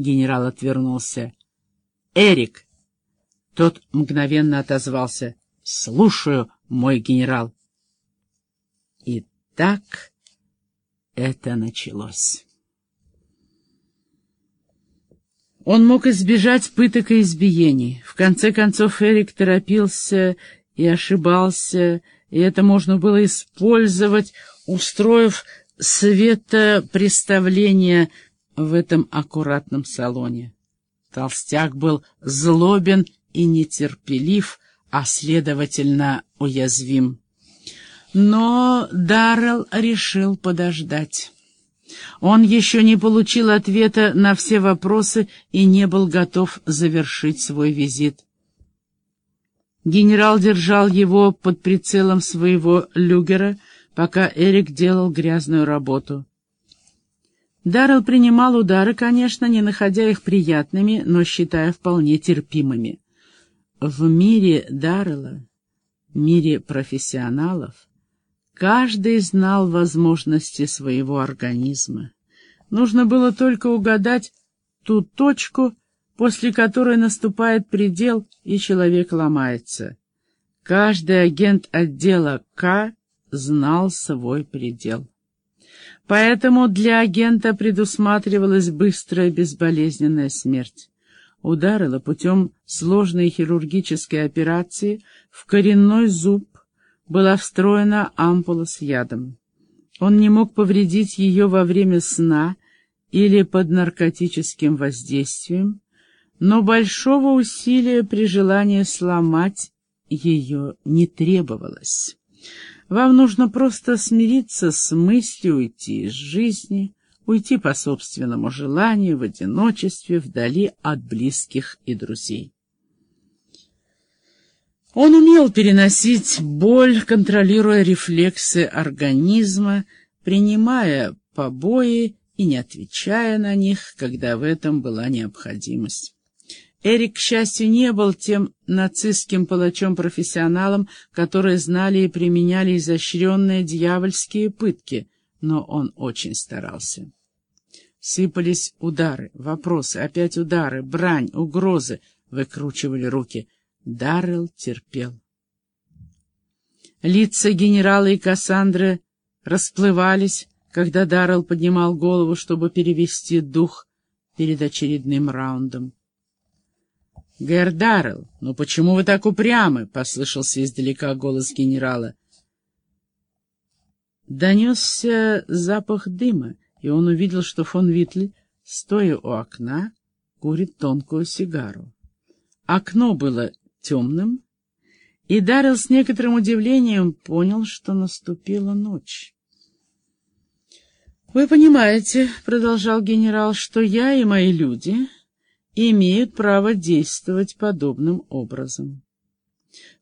Генерал отвернулся. «Эрик!» Тот мгновенно отозвался. «Слушаю, мой генерал». И так это началось. Он мог избежать пыток и избиений. В конце концов Эрик торопился и ошибался, и это можно было использовать, устроив светопреставление в этом аккуратном салоне. Толстяк был злобен и нетерпелив, а, следовательно, уязвим. Но Даррелл решил подождать. Он еще не получил ответа на все вопросы и не был готов завершить свой визит. Генерал держал его под прицелом своего люгера, пока Эрик делал грязную работу. Даррелл принимал удары, конечно, не находя их приятными, но считая вполне терпимыми. В мире Даррелла, мире профессионалов, Каждый знал возможности своего организма. Нужно было только угадать ту точку, после которой наступает предел, и человек ломается. Каждый агент отдела К знал свой предел. Поэтому для агента предусматривалась быстрая безболезненная смерть. Ударила путем сложной хирургической операции в коренной зуб была встроена ампула с ядом. Он не мог повредить ее во время сна или под наркотическим воздействием, но большого усилия при желании сломать ее не требовалось. Вам нужно просто смириться с мыслью уйти из жизни, уйти по собственному желанию, в одиночестве, вдали от близких и друзей. Он умел переносить боль, контролируя рефлексы организма, принимая побои и не отвечая на них, когда в этом была необходимость. Эрик, к счастью, не был тем нацистским палачом-профессионалом, которые знали и применяли изощренные дьявольские пытки, но он очень старался. Сыпались удары, вопросы, опять удары, брань, угрозы, выкручивали руки — Даррелл терпел. Лица генерала и Кассандры расплывались, когда Даррелл поднимал голову, чтобы перевести дух перед очередным раундом. «Гэр Даррелл, ну почему вы так упрямы?» — послышался издалека голос генерала. Донесся запах дыма, и он увидел, что фон Витль, стоя у окна, курит тонкую сигару. Окно было темным, и Даррелл с некоторым удивлением понял, что наступила ночь. «Вы понимаете, — продолжал генерал, — что я и мои люди имеют право действовать подобным образом.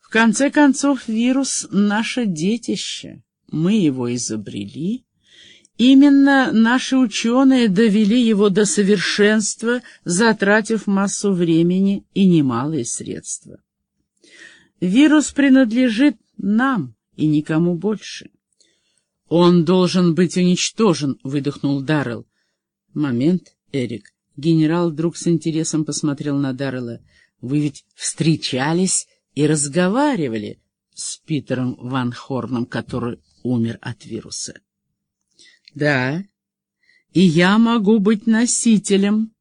В конце концов, вирус — наше детище, мы его изобрели». Именно наши ученые довели его до совершенства, затратив массу времени и немалые средства. Вирус принадлежит нам и никому больше. Он должен быть уничтожен, выдохнул Даррелл. Момент, Эрик. Генерал вдруг с интересом посмотрел на Даррелла. Вы ведь встречались и разговаривали с Питером Ван Хорном, который умер от вируса. Да, и я могу быть носителем,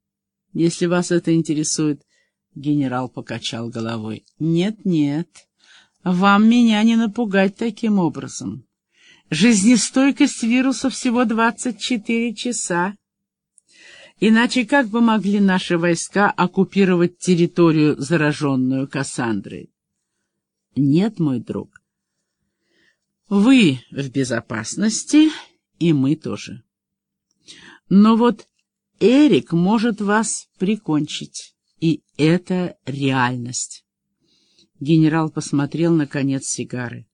если вас это интересует. Генерал покачал головой. «Нет, нет, вам меня не напугать таким образом. Жизнестойкость вируса всего 24 часа. Иначе как бы могли наши войска оккупировать территорию, зараженную Кассандрой? Нет, мой друг. Вы в безопасности, и мы тоже. Но вот Эрик может вас прикончить. И это реальность. Генерал посмотрел на конец сигары.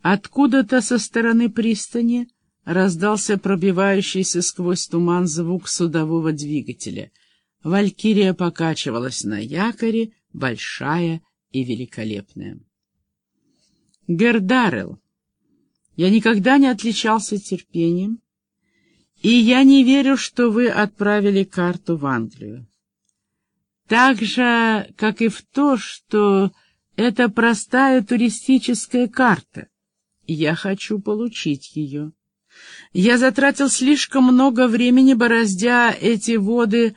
Откуда-то со стороны пристани раздался пробивающийся сквозь туман звук судового двигателя. Валькирия покачивалась на якоре, большая и великолепная. Гердарел, я никогда не отличался терпением И я не верю, что вы отправили карту в Англию. Так же, как и в то, что это простая туристическая карта. Я хочу получить ее. Я затратил слишком много времени, бороздя эти воды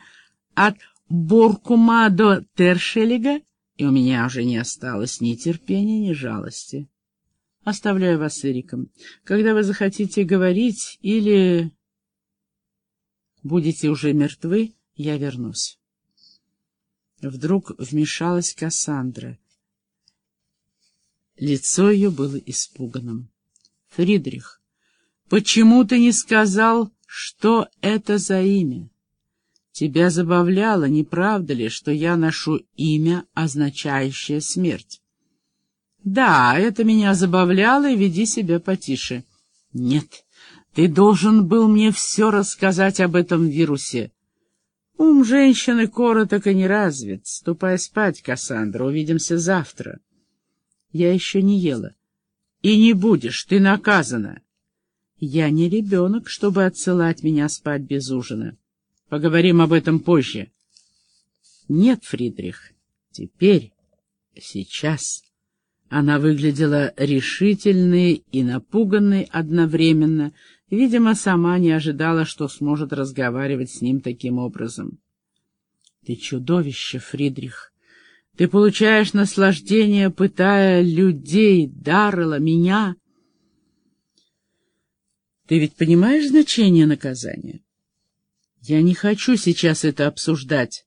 от Боркума до Тершелига, и у меня уже не осталось ни терпения, ни жалости. Оставляю вас с Эриком. Когда вы захотите говорить или будете уже мертвы, я вернусь. Вдруг вмешалась Кассандра. Лицо ее было испуганным. — Фридрих, почему ты не сказал, что это за имя? Тебя забавляло, не правда ли, что я ношу имя, означающее смерть? — Да, это меня забавляло, и веди себя потише. — Нет, ты должен был мне все рассказать об этом вирусе. Ум женщины короток и не развит. Ступай спать, Кассандра, увидимся завтра. Я еще не ела. И не будешь, ты наказана. Я не ребенок, чтобы отсылать меня спать без ужина. Поговорим об этом позже. Нет, Фридрих, теперь, сейчас. Она выглядела решительной и напуганной одновременно, видимо, сама не ожидала, что сможет разговаривать с ним таким образом. — Ты чудовище, Фридрих! Ты получаешь наслаждение, пытая людей, Даррела, меня. Ты ведь понимаешь значение наказания? Я не хочу сейчас это обсуждать.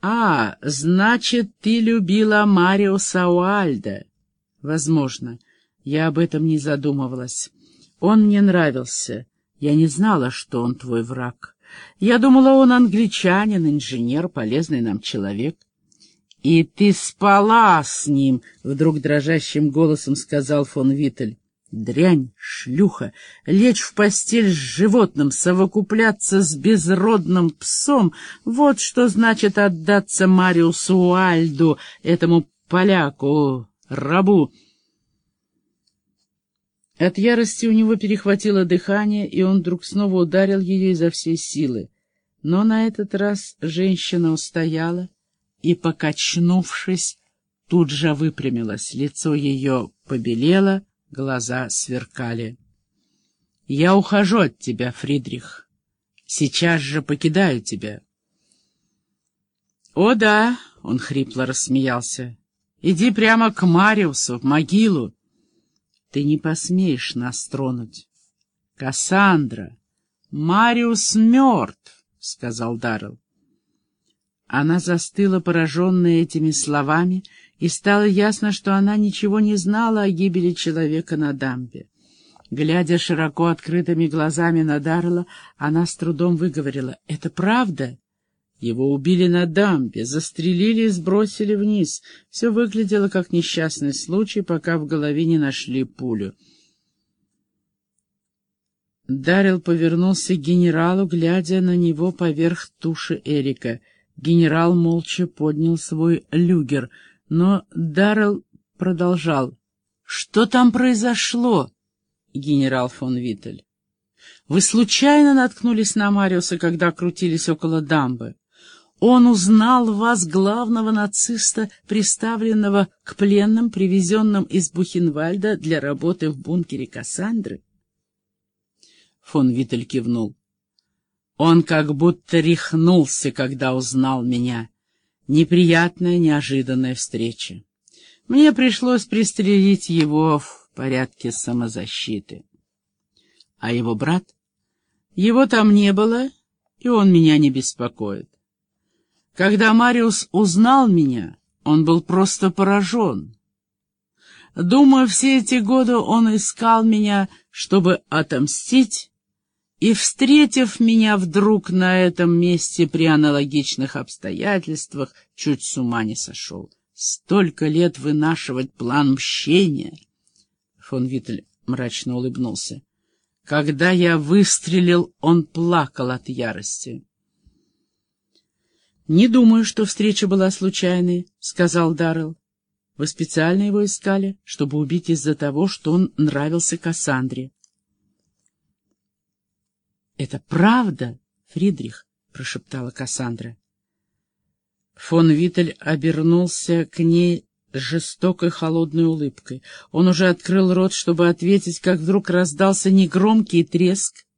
А, значит, ты любила Марио Сауальда. Возможно. Я об этом не задумывалась. Он мне нравился. Я не знала, что он твой враг. Я думала, он англичанин, инженер, полезный нам человек. «И ты спала с ним!» — вдруг дрожащим голосом сказал фон Виттель. «Дрянь, шлюха, лечь в постель с животным, совокупляться с безродным псом — вот что значит отдаться Мариусу Уальду, этому поляку, рабу!» От ярости у него перехватило дыхание, и он вдруг снова ударил ее изо всей силы. Но на этот раз женщина устояла и, покачнувшись, тут же выпрямилась. Лицо ее побелело, глаза сверкали. — Я ухожу от тебя, Фридрих. Сейчас же покидаю тебя. — О да, — он хрипло рассмеялся, — иди прямо к Мариусу, в могилу. Ты не посмеешь нас тронуть. — Кассандра, Мариус мертв, — сказал Даррелл. Она застыла, пораженная этими словами, и стало ясно, что она ничего не знала о гибели человека на дамбе. Глядя широко открытыми глазами на Дарла, она с трудом выговорила «Это правда?» Его убили на дамбе, застрелили и сбросили вниз. Все выглядело как несчастный случай, пока в голове не нашли пулю. Дарил повернулся к генералу, глядя на него поверх туши Эрика. Генерал молча поднял свой люгер, но Даррелл продолжал. «Что там произошло?» генерал фон Виттель. «Вы случайно наткнулись на Мариуса, когда крутились около дамбы?» Он узнал вас, главного нациста, приставленного к пленным, привезенным из Бухенвальда для работы в бункере Кассандры? Фон Виттель кивнул. Он как будто рехнулся, когда узнал меня. Неприятная, неожиданная встреча. Мне пришлось пристрелить его в порядке самозащиты. А его брат? Его там не было, и он меня не беспокоит. Когда Мариус узнал меня, он был просто поражен. Думаю, все эти годы он искал меня, чтобы отомстить, и, встретив меня вдруг на этом месте при аналогичных обстоятельствах, чуть с ума не сошел. Столько лет вынашивать план мщения! Фон Виттель мрачно улыбнулся. Когда я выстрелил, он плакал от ярости. «Не думаю, что встреча была случайной», — сказал Даррелл. «Вы специально его искали, чтобы убить из-за того, что он нравился Кассандре». Это правда, Фридрих? — прошептала Кассандра. Фон Виттель обернулся к ней жестокой холодной улыбкой. Он уже открыл рот, чтобы ответить, как вдруг раздался негромкий треск,